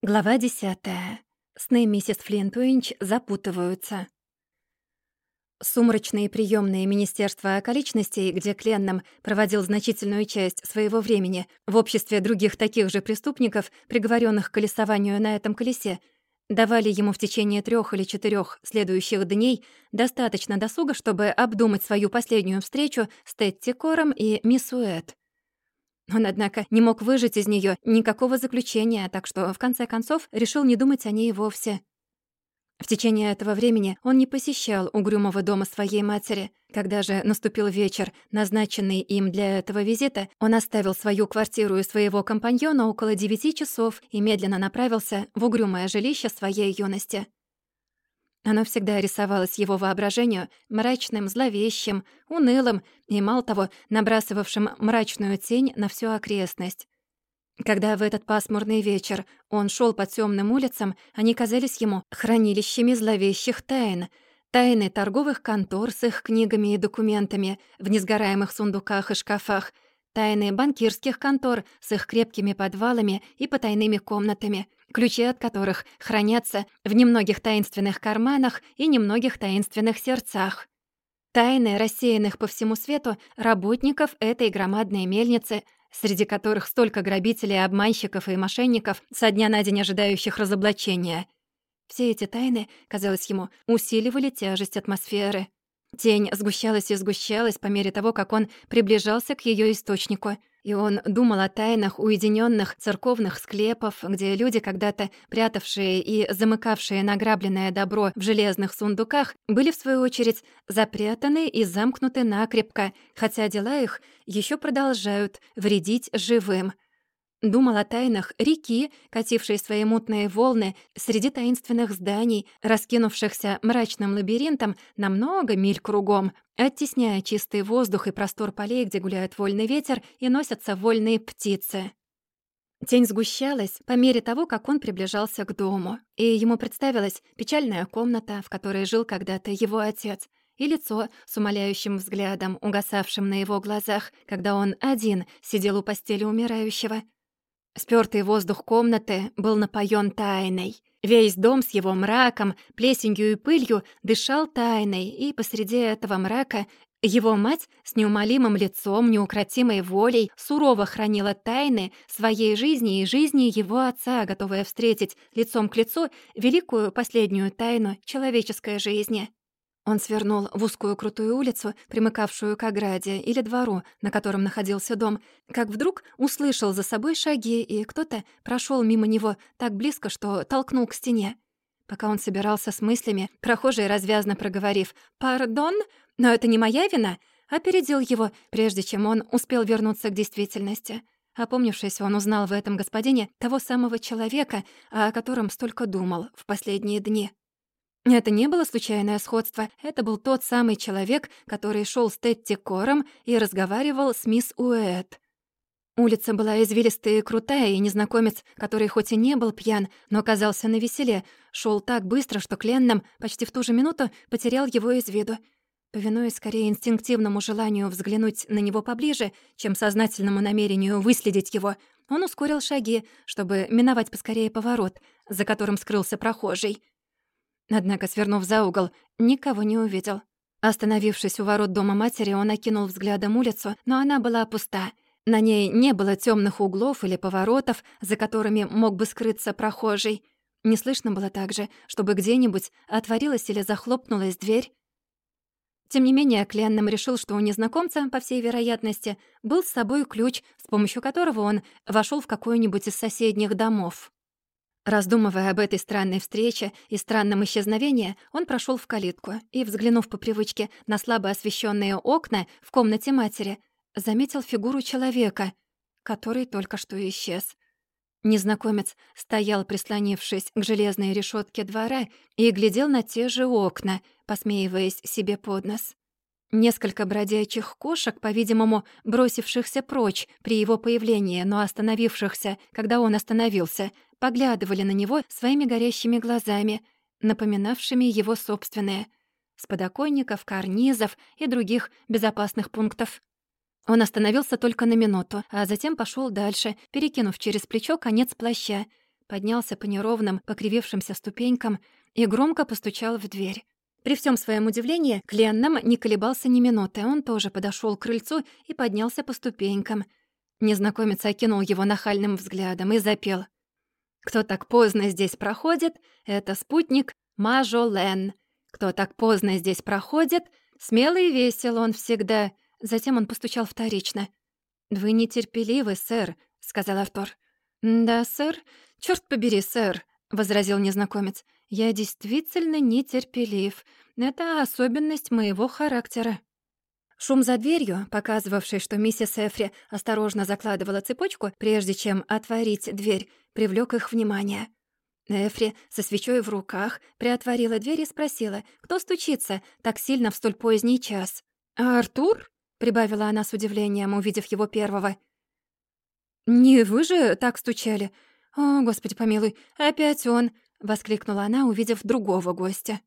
Глава десятая. Сны миссис Флинтуинч запутываются. Сумрачные приемные Министерства околичностей, где Кленном проводил значительную часть своего времени в обществе других таких же преступников, приговоренных к колесованию на этом колесе, давали ему в течение трех или четырех следующих дней достаточно досуга, чтобы обдумать свою последнюю встречу с Тетти Кором и мисс Уэт. Он, однако, не мог выжать из нее никакого заключения, так что, в конце концов, решил не думать о ней вовсе. В течение этого времени он не посещал угрюмого дома своей матери. Когда же наступил вечер, назначенный им для этого визита, он оставил свою квартиру и своего компаньона около девяти часов и медленно направился в угрюмое жилище своей юности. Оно всегда рисовалось его воображению мрачным, зловещим, унылым и, мало того, набрасывавшим мрачную тень на всю окрестность. Когда в этот пасмурный вечер он шел по темным улицам, они казались ему хранилищами зловещих тайн, тайны торговых контор с их книгами и документами в несгораемых сундуках и шкафах, тайны банкирских контор с их крепкими подвалами и потайными комнатами — ключи от которых хранятся в немногих таинственных карманах и немногих таинственных сердцах. Тайны, рассеянных по всему свету, работников этой громадной мельницы, среди которых столько грабителей, обманщиков и мошенников, со дня на день ожидающих разоблачения. Все эти тайны, казалось ему, усиливали тяжесть атмосферы. Тень сгущалась и сгущалась по мере того, как он приближался к ее источнику — и он думал о тайнах уединенных церковных склепов, где люди, когда-то прятавшие и замыкавшие награбленное добро в железных сундуках, были, в свою очередь, запрятаны и замкнуты накрепко, хотя дела их еще продолжают вредить живым — Думал о тайнах реки, катившей свои мутные волны среди таинственных зданий, раскинувшихся мрачным лабиринтом на много миль кругом, оттесняя чистый воздух и простор полей, где гуляет вольный ветер и носятся вольные птицы. Тень сгущалась по мере того, как он приближался к дому, и ему представилась печальная комната, в которой жил когда-то его отец, и лицо с умоляющим взглядом, угасавшим на его глазах, когда он один сидел у постели умирающего — Спёртый воздух комнаты был напоен тайной. Весь дом с его мраком, плесенью и пылью дышал тайной, и посреди этого мрака его мать с неумолимым лицом, неукротимой волей сурово хранила тайны своей жизни и жизни его отца, готовая встретить лицом к лицу великую последнюю тайну человеческой жизни. Он свернул в узкую крутую улицу, примыкавшую к ограде или двору, на котором находился дом, как вдруг услышал за собой шаги, и кто-то прошел мимо него так близко, что толкнул к стене. Пока он собирался с мыслями, прохожий, развязно проговорив «Пардон, но это не моя вина», опередил его, прежде чем он успел вернуться к действительности. Опомнившись, он узнал в этом господине того самого человека, о котором столько думал в последние дни. Это не было случайное сходство. Это был тот самый человек, который шел с Тетти Кором и разговаривал с мисс Уэт. Улица была извилистая и крутая, и незнакомец, который хоть и не был пьян, но оказался на веселе, шел так быстро, что Кленном почти в ту же минуту потерял его из виду. Повинуясь скорее инстинктивному желанию взглянуть на него поближе, чем сознательному намерению выследить его, он ускорил шаги, чтобы миновать поскорее поворот, за которым скрылся прохожий. Однако, свернув за угол, никого не увидел. Остановившись у ворот дома матери, он окинул взглядом улицу, но она была пуста. На ней не было темных углов или поворотов, за которыми мог бы скрыться прохожий. Не слышно было также, чтобы где-нибудь отворилась или захлопнулась дверь. Тем не менее, Кленном решил, что у незнакомца, по всей вероятности, был с собой ключ, с помощью которого он вошел в какой-нибудь из соседних домов. Раздумывая об этой странной встрече и странном исчезновении, он прошел в калитку и, взглянув по привычке на слабо освещенные окна в комнате матери, заметил фигуру человека, который только что исчез. Незнакомец стоял, прислонившись к железной решетке двора, и глядел на те же окна, посмеиваясь себе под нос. Несколько бродячих кошек, по-видимому, бросившихся прочь при его появлении, но остановившихся, когда он остановился, поглядывали на него своими горящими глазами, напоминавшими его собственные, с подоконников, карнизов и других безопасных пунктов. Он остановился только на минуту, а затем пошел дальше, перекинув через плечо конец плаща, поднялся по неровным, покривившимся ступенькам и громко постучал в дверь. При всем своем удивлении Кленном не колебался ни минуты. Он тоже подошел к крыльцу и поднялся по ступенькам. Незнакомец окинул его нахальным взглядом и запел. «Кто так поздно здесь проходит, это спутник Мажолен. Кто так поздно здесь проходит, смелый и весел он всегда». Затем он постучал вторично. «Вы нетерпеливы, сэр», — сказал Артур. «Да, сэр. Чёрт побери, сэр», — возразил незнакомец. «Я действительно нетерпелив. Это особенность моего характера». Шум за дверью, показывавший, что миссис Эфри осторожно закладывала цепочку, прежде чем отворить дверь, привлёк их внимание. Эфри со свечой в руках приотворила дверь и спросила, кто стучится так сильно в столь поздний час. «Артур?» — прибавила она с удивлением, увидев его первого. «Не вы же так стучали? О, Господи помилуй, опять он!» — воскликнула она, увидев другого гостя.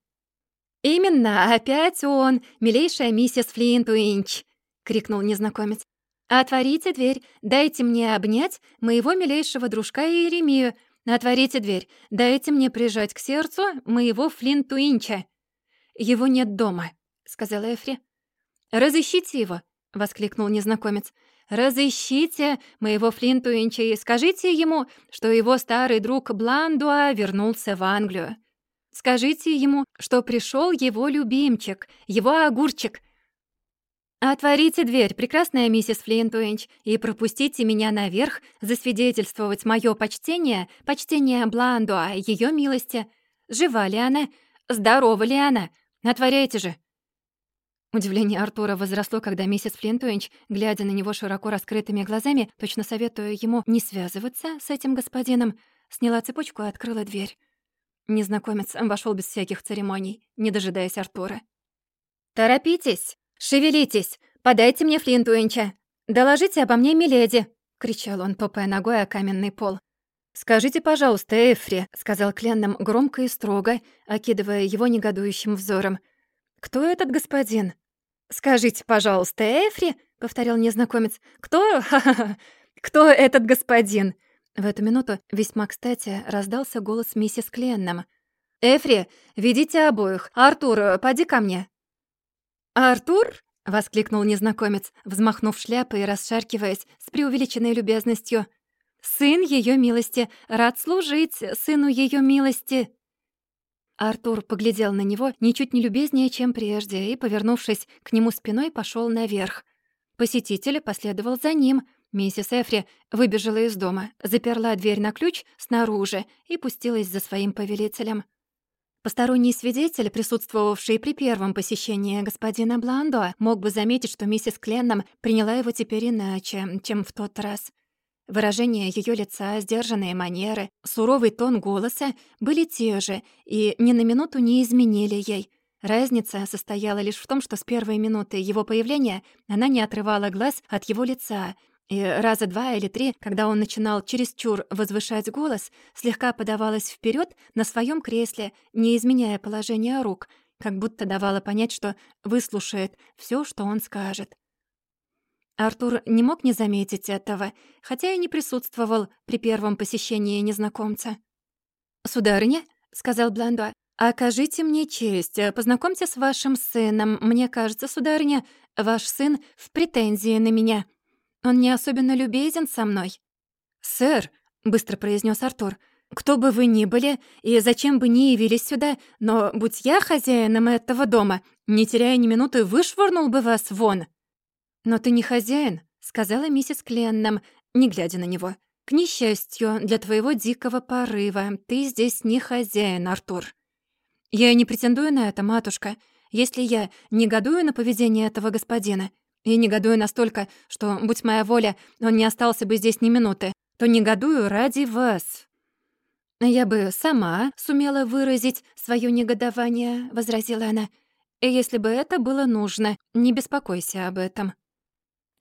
«Именно, опять он, милейшая миссис Флинтуинч!» — крикнул незнакомец. «Отворите дверь, дайте мне обнять моего милейшего дружка Иеремию. Отворите дверь, дайте мне прижать к сердцу моего Флинтуинча». «Его нет дома», — сказала Эфри. «Разыщите его», — воскликнул незнакомец. «Разыщите моего Флинтуинча и скажите ему, что его старый друг Бландуа вернулся в Англию. Скажите ему, что пришел его любимчик, его огурчик. Отворите дверь, прекрасная миссис Флинтуинч, и пропустите меня наверх засвидетельствовать мое почтение, почтение Бландуа, ее милости. Жива ли она? Здорова ли она? Отворяйте же!» Удивление Артура возросло, когда миссис Флинтуинч, глядя на него широко раскрытыми глазами, точно советуя ему не связываться с этим господином, сняла цепочку и открыла дверь. Незнакомец вошел без всяких церемоний, не дожидаясь Артура. «Торопитесь! Шевелитесь! Подайте мне Флинтуинча! Доложите обо мне, миледи!» — кричал он, топая ногой о каменный пол. «Скажите, пожалуйста, Эфри», — сказал Кленном громко и строго, окидывая его негодующим взором. «Кто этот господин?» «Скажите, пожалуйста, Эфри», — повторил незнакомец, «кто... Кто этот господин?» В эту минуту весьма кстати раздался голос миссис Кленном. «Эфри, ведите обоих. Артур, поди ко мне». «Артур?» — воскликнул незнакомец, взмахнув шляпой и расшаркиваясь с преувеличенной любезностью. «Сын ее милости! Рад служить сыну ее милости!» Артур поглядел на него ничуть не любезнее, чем прежде, и, повернувшись к нему спиной, пошел наверх. Посетитель последовал за ним. Миссис Эфри выбежала из дома, заперла дверь на ключ снаружи и пустилась за своим повелителем. Посторонний свидетель, присутствовавший при первом посещении господина Бландо, мог бы заметить, что миссис Кленном приняла его теперь иначе, чем в тот раз. Выражение ее лица, сдержанные манеры, суровый тон голоса были те же и ни на минуту не изменили ей. Разница состояла лишь в том, что с первой минуты его появления она не отрывала глаз от его лица, и раза два или три, когда он начинал чересчур возвышать голос, слегка подавалась вперед на своем кресле, не изменяя положение рук, как будто давала понять, что выслушает все, что он скажет. Артур не мог не заметить этого, хотя и не присутствовал при первом посещении незнакомца. «Сударыня», — сказал Бландуа, — «окажите мне честь, познакомьте с вашим сыном. Мне кажется, сударыня, ваш сын в претензии на меня. Он не особенно любезен со мной». «Сэр», — быстро произнес Артур, — «кто бы вы ни были и зачем бы ни явились сюда, но будь я хозяином этого дома, не теряя ни минуты, вышвырнул бы вас вон». «Но ты не хозяин», — сказала миссис Кленном, не глядя на него. «К несчастью, для твоего дикого порыва ты здесь не хозяин, Артур». «Я не претендую на это, матушка. Если я негодую на поведение этого господина, и негодую настолько, что, будь моя воля, он не остался бы здесь ни минуты, то негодую ради вас». «Я бы сама сумела выразить свое негодование», — возразила она. «И если бы это было нужно, не беспокойся об этом».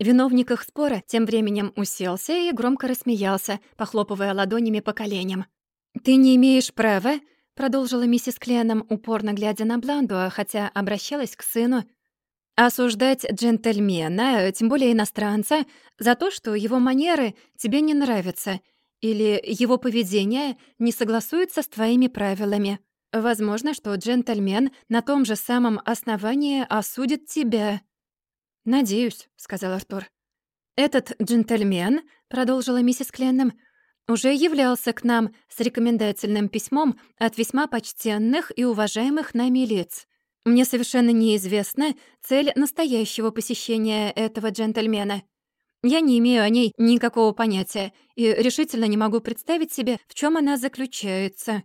Виновник их спора тем временем уселся и громко рассмеялся, похлопывая ладонями по коленям. «Ты не имеешь права», — продолжила миссис Кленом, упорно глядя на Бландуа, хотя обращалась к сыну, «осуждать джентльмена, тем более иностранца, за то, что его манеры тебе не нравятся. Или его поведение не согласуется с твоими правилами. Возможно, что джентльмен на том же самом основании осудит тебя». «Надеюсь», — сказал Артур. «Этот джентльмен», — продолжила миссис Кленном, «уже являлся к нам с рекомендательным письмом от весьма почтенных и уважаемых нами лиц. Мне совершенно неизвестна цель настоящего посещения этого джентльмена. Я не имею о ней никакого понятия и решительно не могу представить себе, в чем она заключается».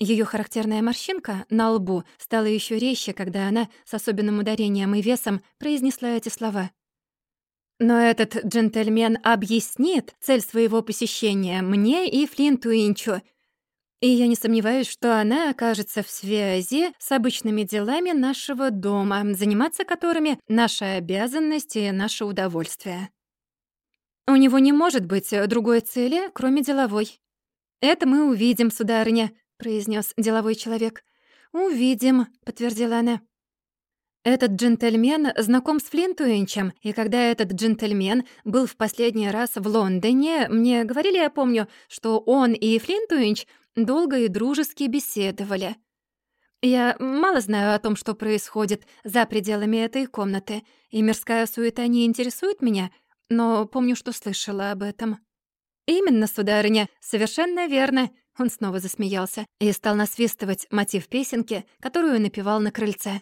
Ее характерная морщинка на лбу стала еще резче, когда она с особенным ударением и весом произнесла эти слова. «Но этот джентльмен объяснит цель своего посещения мне и Флинту Инчу, и я не сомневаюсь, что она окажется в связи с обычными делами нашего дома, заниматься которыми — наша обязанность и наше удовольствие. У него не может быть другой цели, кроме деловой. Это мы увидим, сударыня, произнес деловой человек. «Увидим», — подтвердила она. Этот джентльмен знаком с Флинтуинчем, и когда этот джентльмен был в последний раз в Лондоне, мне говорили, я помню, что он и Флинтуинч долго и дружески беседовали. Я мало знаю о том, что происходит за пределами этой комнаты, и мирская суета не интересует меня, но помню, что слышала об этом. «Именно, сударыня, совершенно верно. Он снова засмеялся и стал насвистывать мотив песенки, которую напевал на крыльце.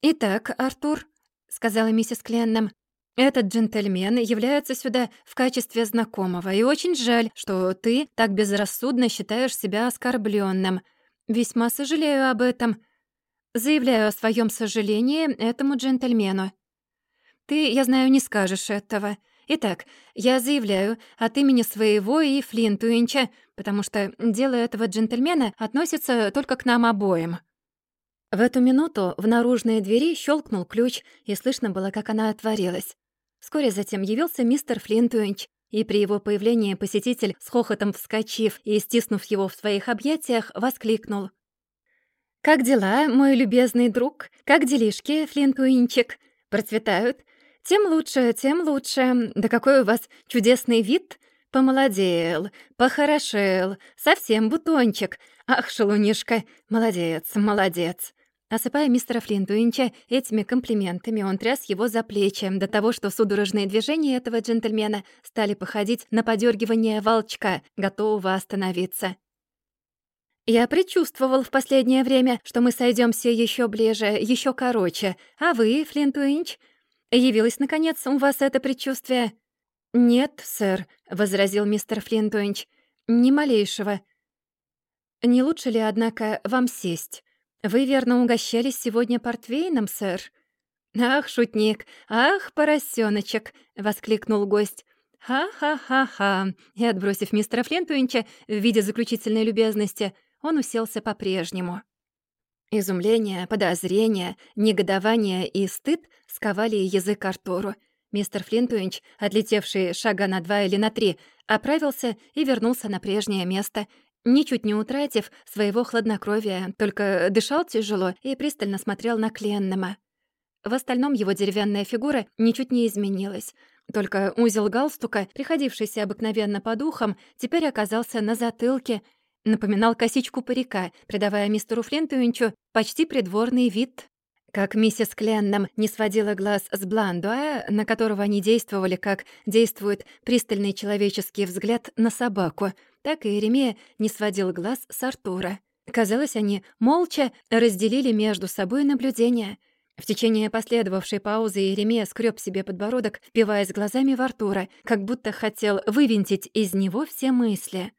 «Итак, Артур», — сказала миссис Кленном, «этот джентльмен является сюда в качестве знакомого, и очень жаль, что ты так безрассудно считаешь себя оскорбленным. Весьма сожалею об этом. Заявляю о своем сожалении этому джентльмену. Ты, я знаю, не скажешь этого». Итак, я заявляю от имени своего и Флинтуинча, потому что дело этого джентльмена относится только к нам обоим». В эту минуту в наружные двери щелкнул ключ, и слышно было, как она отворилась. Вскоре затем явился мистер Флинтуинч, и при его появлении посетитель, с хохотом вскочив и стиснув его в своих объятиях, воскликнул. «Как дела, мой любезный друг? Как делишки, Флинтуинчик? Процветают? Тем лучше, тем лучше. Да какой у вас чудесный вид! Помолодел, похорошел, совсем бутончик. Ах, шалунишка, молодец, молодец. Осыпая мистера Флинтуинча этими комплиментами, он тряс его за плечи до того, что судорожные движения этого джентльмена стали походить на подергивание волчка, готового остановиться. «Я предчувствовал в последнее время, что мы сойдемся еще ближе, еще короче. А вы, Флинтуинч, явилось, наконец, у вас это предчувствие?» «Нет, сэр», — возразил мистер Флинтуинч, — «ни малейшего». «Не лучше ли, однако, вам сесть? Вы, верно, угощались сегодня портвейном, сэр?» «Ах, шутник! Ах, поросеночек! воскликнул гость. «Ха-ха-ха-ха!» И, отбросив мистера Флинтуинча в виде заключительной любезности, он уселся по-прежнему. Изумление, подозрение, негодование и стыд сковали язык Артуру — Мистер Флинтуинч, отлетевший шага на два или на три, оправился и вернулся на прежнее место, ничуть не утратив своего хладнокровия, только дышал тяжело и пристально смотрел на Кленнема. В остальном его деревянная фигура ничуть не изменилась. Только узел галстука, приходившийся обыкновенно по духам, теперь оказался на затылке, напоминал косичку парика, придавая мистеру Флинтуинчу почти придворный вид. Как миссис Кленном не сводила глаз с Бландуа, на которого они действовали, как действует пристальный человеческий взгляд на собаку, так и Еремея не сводил глаз с Артура. Казалось, они молча разделили между собой наблюдения. В течение последовавшей паузы Еремея скреб себе подбородок, впиваясь глазами в Артура, как будто хотел вывинтить из него все мысли.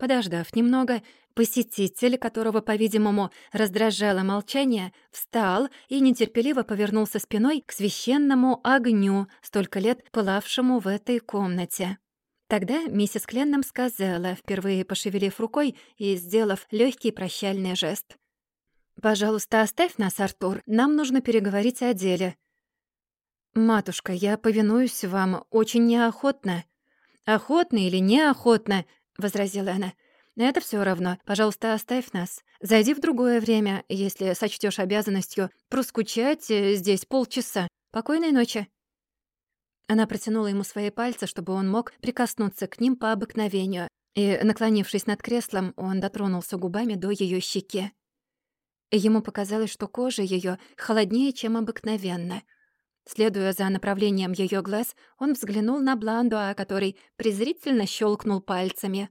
Подождав немного, Посетитель, которого, по-видимому, раздражало молчание, встал и нетерпеливо повернулся спиной к священному огню, столько лет пылавшему в этой комнате. Тогда миссис Кленном сказала, впервые пошевелив рукой и сделав легкий прощальный жест. «Пожалуйста, оставь нас, Артур, нам нужно переговорить о деле». «Матушка, я повинуюсь вам очень неохотно». «Охотно или неохотно?» — возразила она. Это все равно. Пожалуйста, оставь нас. Зайди в другое время, если сочтешь обязанностью проскучать э, здесь полчаса. Покойной ночи». Она протянула ему свои пальцы, чтобы он мог прикоснуться к ним по обыкновению, и, наклонившись над креслом, он дотронулся губами до ее щеки. Ему показалось, что кожа ее холоднее, чем обыкновенно. Следуя за направлением ее глаз, он взглянул на Бландуа, который презрительно щелкнул пальцами.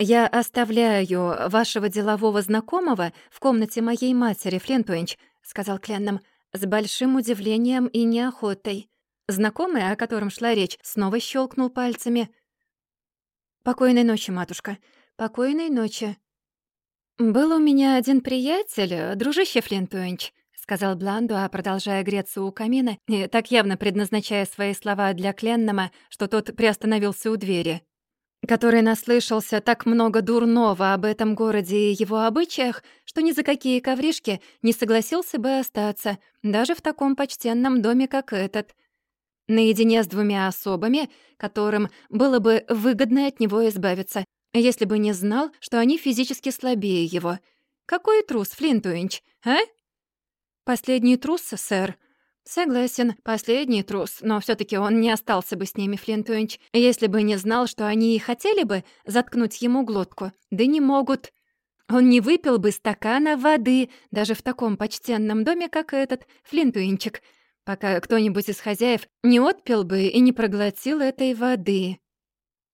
«Я оставляю вашего делового знакомого в комнате моей матери, Флинтуинч», — сказал Кленном, — «с большим удивлением и неохотой». Знакомый, о котором шла речь, снова щелкнул пальцами. «Покойной ночи, матушка. Покойной ночи». «Был у меня один приятель, дружище Флинтуинч», — сказал Бландуа, продолжая греться у камина и так явно предназначая свои слова для Кленнама, что тот приостановился у двери который наслышался так много дурного об этом городе и его обычаях, что ни за какие ковришки не согласился бы остаться, даже в таком почтенном доме, как этот. Наедине с двумя особами, которым было бы выгодно от него избавиться, если бы не знал, что они физически слабее его. Какой трус, Флинтуинч, а? Последний трус, сэр, «Согласен, последний трус, но все таки он не остался бы с ними, Флинтуинч, если бы не знал, что они и хотели бы заткнуть ему глотку. Да не могут. Он не выпил бы стакана воды даже в таком почтенном доме, как этот, Флинтуинчик, пока кто-нибудь из хозяев не отпил бы и не проглотил этой воды».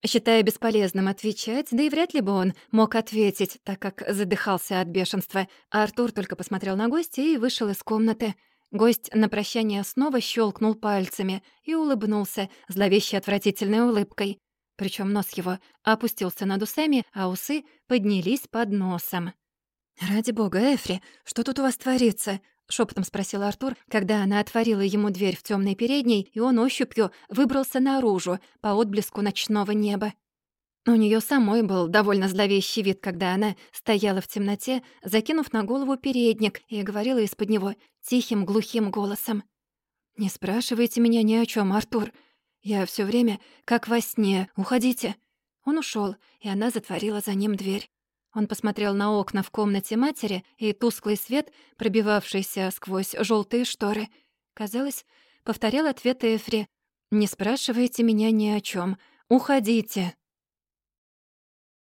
Считая бесполезным отвечать, да и вряд ли бы он мог ответить, так как задыхался от бешенства, Артур только посмотрел на гостя и вышел из комнаты — Гость на прощание снова щелкнул пальцами и улыбнулся зловещей отвратительной улыбкой. Причем нос его опустился над усами, а усы поднялись под носом. «Ради бога, Эфри, что тут у вас творится?» — шепотом спросил Артур, когда она отворила ему дверь в темной передней, и он ощупью выбрался наружу по отблеску ночного неба. У нее самой был довольно зловещий вид, когда она стояла в темноте, закинув на голову передник и говорила из-под него тихим глухим голосом. «Не спрашивайте меня ни о чем, Артур. Я все время как во сне. Уходите». Он ушел, и она затворила за ним дверь. Он посмотрел на окна в комнате матери, и тусклый свет, пробивавшийся сквозь желтые шторы, казалось, повторял ответ Эфри. «Не спрашивайте меня ни о чем. Уходите».